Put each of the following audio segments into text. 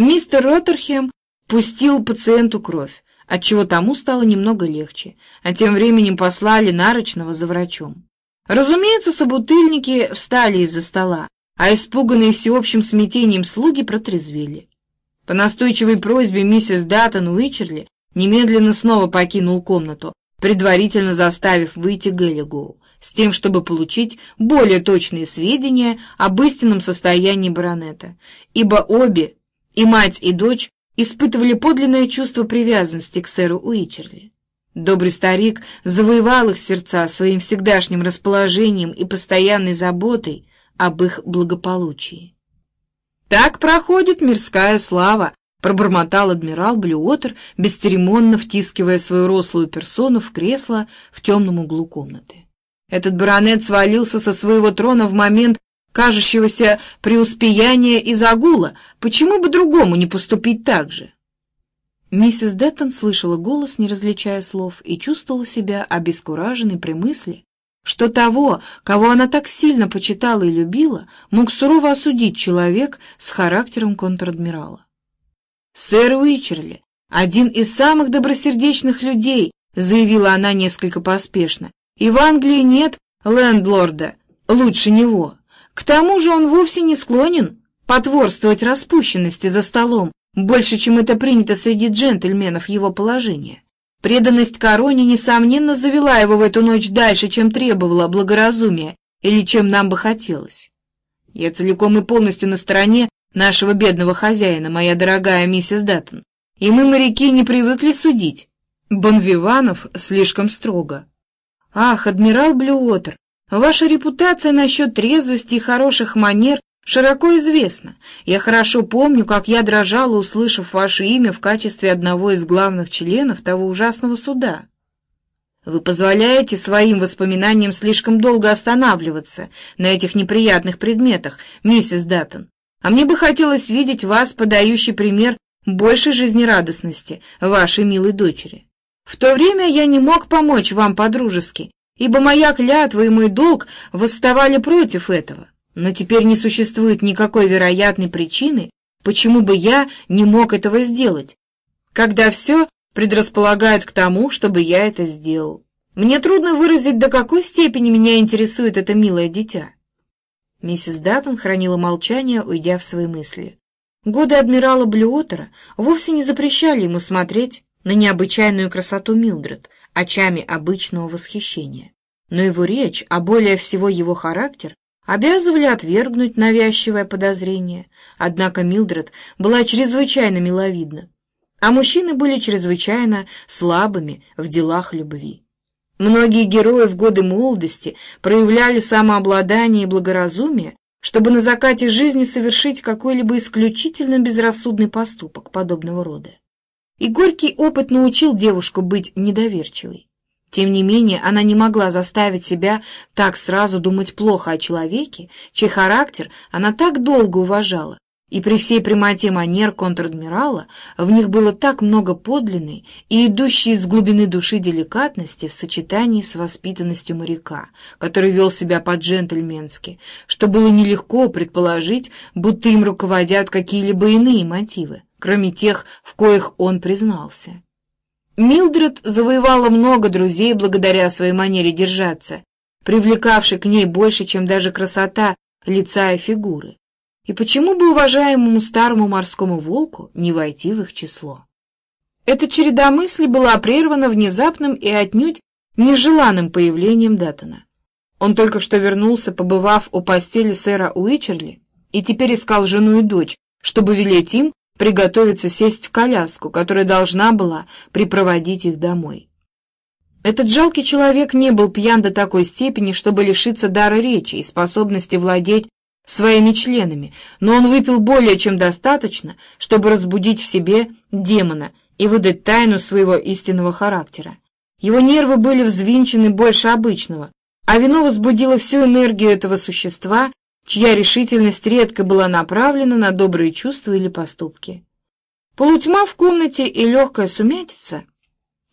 Мистер Роттерхем пустил пациенту кровь, отчего тому стало немного легче, а тем временем послали нарочного за врачом. Разумеется, собутыльники встали из-за стола, а испуганные всеобщим смятением слуги протрезвели. По настойчивой просьбе миссис Даттон Уичерли немедленно снова покинул комнату, предварительно заставив выйти Геллигоу, с тем, чтобы получить более точные сведения об истинном состоянии баронета, ибо обе, и мать, и дочь, испытывали подлинное чувство привязанности к сэру Уичерли. Добрый старик завоевал их сердца своим всегдашним расположением и постоянной заботой об их благополучии. «Так проходит мирская слава», — пробормотал адмирал Блюотер, бесцеремонно втискивая свою рослую персону в кресло в темном углу комнаты. Этот баронет свалился со своего трона в момент кажущегося преуспеяния и загула. Почему бы другому не поступить так же? Миссис Деттон слышала голос, не различая слов, и чувствовала себя обескураженной при мысли, что того, кого она так сильно почитала и любила, мог сурово осудить человек с характером контр-адмирала. «Сэр Уичерли, один из самых добросердечных людей», — заявила она несколько поспешно, — «и в Англии нет лендлорда лучше него. К тому же он вовсе не склонен потворствовать распущенности за столом, больше, чем это принято среди джентльменов его положения. Преданность короне, несомненно, завела его в эту ночь дальше, чем требовало благоразумие или чем нам бы хотелось. Я целиком и полностью на стороне нашего бедного хозяина, моя дорогая миссис Даттон, и мы, моряки, не привыкли судить. Бонвиванов слишком строго. Ах, адмирал Блюотер, ваша репутация насчет трезвости и хороших манер широко известна. Я хорошо помню, как я дрожала, услышав ваше имя в качестве одного из главных членов того ужасного суда. Вы позволяете своим воспоминаниям слишком долго останавливаться на этих неприятных предметах, миссис Даттон. А мне бы хотелось видеть вас, подающий пример большей жизнерадостности вашей милой дочери. В то время я не мог помочь вам по-дружески, ибо моя клятва и мой долг восставали против этого. Но теперь не существует никакой вероятной причины, почему бы я не мог этого сделать, когда все предрасполагают к тому, чтобы я это сделал. Мне трудно выразить, до какой степени меня интересует это милое дитя. Миссис Даттон хранила молчание, уйдя в свои мысли. Годы адмирала Блюотера вовсе не запрещали ему смотреть на необычайную красоту Милдред очами обычного восхищения. Но его речь, а более всего его характер, обязывали отвергнуть навязчивое подозрение, однако Милдред была чрезвычайно миловидна, а мужчины были чрезвычайно слабыми в делах любви. Многие герои в годы молодости проявляли самообладание и благоразумие, чтобы на закате жизни совершить какой-либо исключительно безрассудный поступок подобного рода. И горький опыт научил девушку быть недоверчивой. Тем не менее, она не могла заставить себя так сразу думать плохо о человеке, чей характер она так долго уважала, и при всей прямоте манер контр-адмирала в них было так много подлинной и идущей из глубины души деликатности в сочетании с воспитанностью моряка, который вел себя по-джентльменски, что было нелегко предположить, будто им руководят какие-либо иные мотивы, кроме тех, в коих он признался. Милдред завоевала много друзей благодаря своей манере держаться, привлекавшей к ней больше, чем даже красота лица и фигуры. И почему бы уважаемому старому морскому волку не войти в их число? Эта череда мыслей была прервана внезапным и отнюдь нежеланным появлением Даттона. Он только что вернулся, побывав у постели сэра Уичерли, и теперь искал жену и дочь, чтобы велеть им приготовиться сесть в коляску, которая должна была припроводить их домой. Этот жалкий человек не был пьян до такой степени, чтобы лишиться дара речи и способности владеть своими членами, но он выпил более чем достаточно, чтобы разбудить в себе демона и выдать тайну своего истинного характера. Его нервы были взвинчены больше обычного, а вино возбудило всю энергию этого существа чья решительность редко была направлена на добрые чувства или поступки. Полутьма в комнате и легкая сумятица,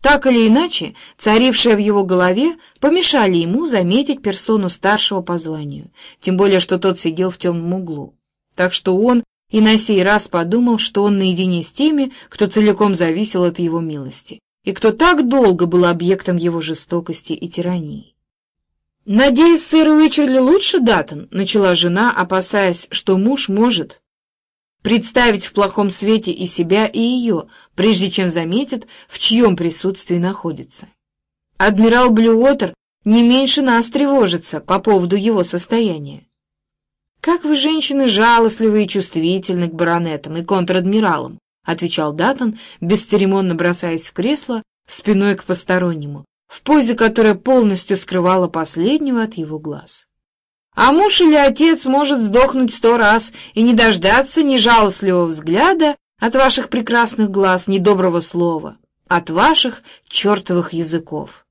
так или иначе, царившая в его голове, помешали ему заметить персону старшего по званию, тем более, что тот сидел в темном углу. Так что он, и на сей раз подумал, что он наедине с теми, кто целиком зависел от его милости, и кто так долго был объектом его жестокости и тирании. «Надеюсь, сэр Уичерли лучше Даттон?» — начала жена, опасаясь, что муж может представить в плохом свете и себя, и ее, прежде чем заметит, в чьем присутствии находится. Адмирал Блюотер не меньше нас тревожится по поводу его состояния. «Как вы, женщины, жалостливы и чувствительны к баронетам и контр-адмиралам», отвечал Даттон, бесцеремонно бросаясь в кресло, спиной к постороннему, в позе, которая полностью скрывала последнего от его глаз. «А муж или отец может сдохнуть сто раз и не дождаться ни жалостливого взгляда от ваших прекрасных глаз, ни доброго слова, от ваших чертовых языков.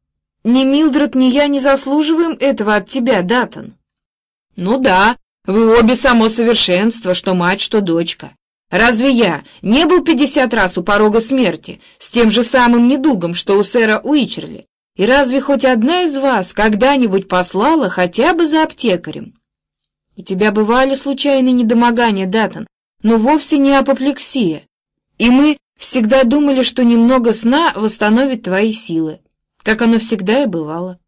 Ни Милдред, ни я не заслуживаем этого от тебя, Даттон». «Ну да», вы обе само совершенство, что мать, что дочка. Разве я не был пятьдесят раз у порога смерти с тем же самым недугом, что у сэра Уичерли? И разве хоть одна из вас когда-нибудь послала хотя бы за аптекарем? У тебя бывали случайные недомогания, Датон, но вовсе не апоплексия. И мы всегда думали, что немного сна восстановит твои силы, как оно всегда и бывало.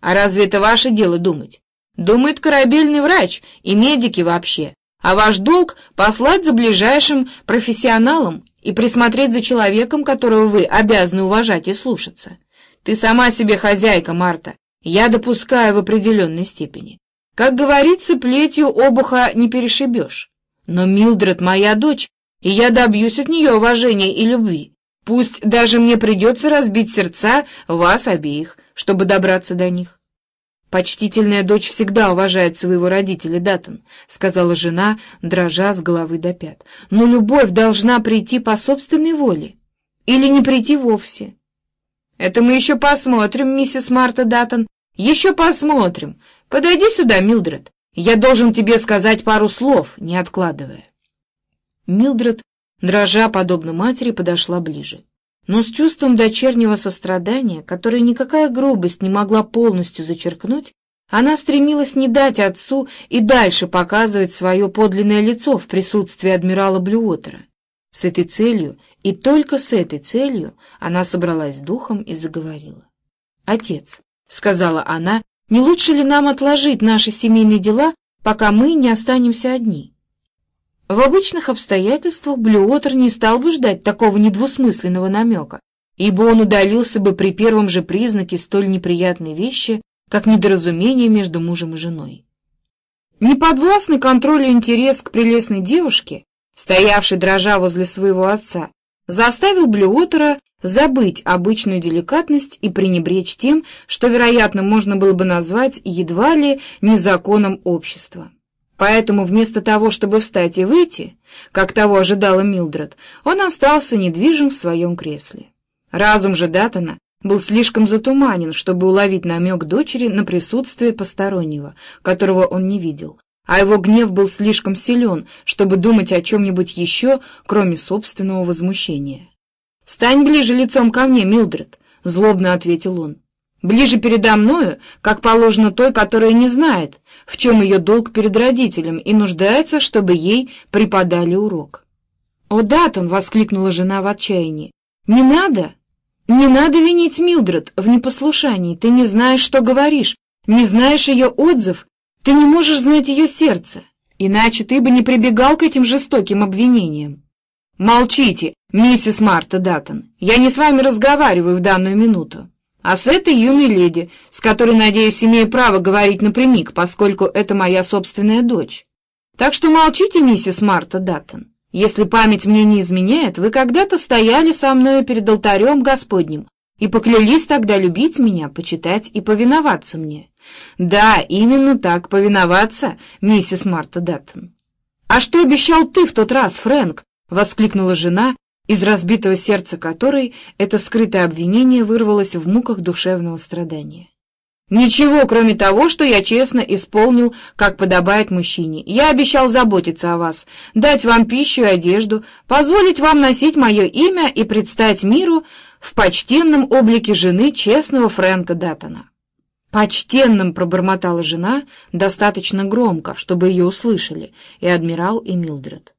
А разве это ваше дело думать? Думает корабельный врач и медики вообще. А ваш долг — послать за ближайшим профессионалом и присмотреть за человеком, которого вы обязаны уважать и слушаться. Ты сама себе хозяйка, Марта. Я допускаю в определенной степени. Как говорится, плетью обуха не перешибешь. Но Милдред моя дочь, и я добьюсь от нее уважения и любви. Пусть даже мне придется разбить сердца вас обеих, чтобы добраться до них. «Почтительная дочь всегда уважает своего родителя, Даттон», — сказала жена, дрожа с головы до пят. «Но любовь должна прийти по собственной воле или не прийти вовсе». «Это мы еще посмотрим, миссис Марта Даттон, еще посмотрим. Подойди сюда, Милдред. Я должен тебе сказать пару слов, не откладывая». Милдред, дрожа подобно матери, подошла ближе но с чувством дочернего сострадания, которое никакая грубость не могла полностью зачеркнуть, она стремилась не дать отцу и дальше показывать свое подлинное лицо в присутствии адмирала Блюотера. С этой целью и только с этой целью она собралась духом и заговорила. «Отец», — сказала она, — «не лучше ли нам отложить наши семейные дела, пока мы не останемся одни?» В обычных обстоятельствах Блюотер не стал бы ждать такого недвусмысленного намека, ибо он удалился бы при первом же признаке столь неприятной вещи, как недоразумение между мужем и женой. Неподвластный контролю интерес к прелестной девушке, стоявшей дрожа возле своего отца, заставил Блюотера забыть обычную деликатность и пренебречь тем, что, вероятно, можно было бы назвать едва ли незаконом общества. Поэтому вместо того, чтобы встать и выйти, как того ожидала Милдред, он остался недвижим в своем кресле. Разум же Датона был слишком затуманен, чтобы уловить намек дочери на присутствие постороннего, которого он не видел, а его гнев был слишком силен, чтобы думать о чем-нибудь еще, кроме собственного возмущения. «Стань ближе лицом ко мне, Милдред», — злобно ответил он. Ближе передо мною, как положено той, которая не знает, в чем ее долг перед родителем и нуждается, чтобы ей преподали урок. «О, Датон!» — воскликнула жена в отчаянии. «Не надо! Не надо винить Милдред в непослушании. Ты не знаешь, что говоришь, не знаешь ее отзыв, ты не можешь знать ее сердце. Иначе ты бы не прибегал к этим жестоким обвинениям». «Молчите, миссис Марта Даттон, я не с вами разговариваю в данную минуту а с этой юной леди, с которой, надеюсь, имею право говорить напрямик, поскольку это моя собственная дочь. Так что молчите, миссис Марта Даттон. Если память мне не изменяет, вы когда-то стояли со мной перед алтарем Господним и поклялись тогда любить меня, почитать и повиноваться мне. Да, именно так, повиноваться, миссис Марта Даттон. «А что обещал ты в тот раз, Фрэнк?» — воскликнула жена, из разбитого сердца которой это скрытое обвинение вырвалось в муках душевного страдания. «Ничего, кроме того, что я честно исполнил, как подобает мужчине. Я обещал заботиться о вас, дать вам пищу и одежду, позволить вам носить мое имя и предстать миру в почтенном облике жены честного Фрэнка Даттона». «Почтенным!» — пробормотала жена достаточно громко, чтобы ее услышали, и адмирал, и Милдред.